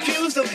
accused of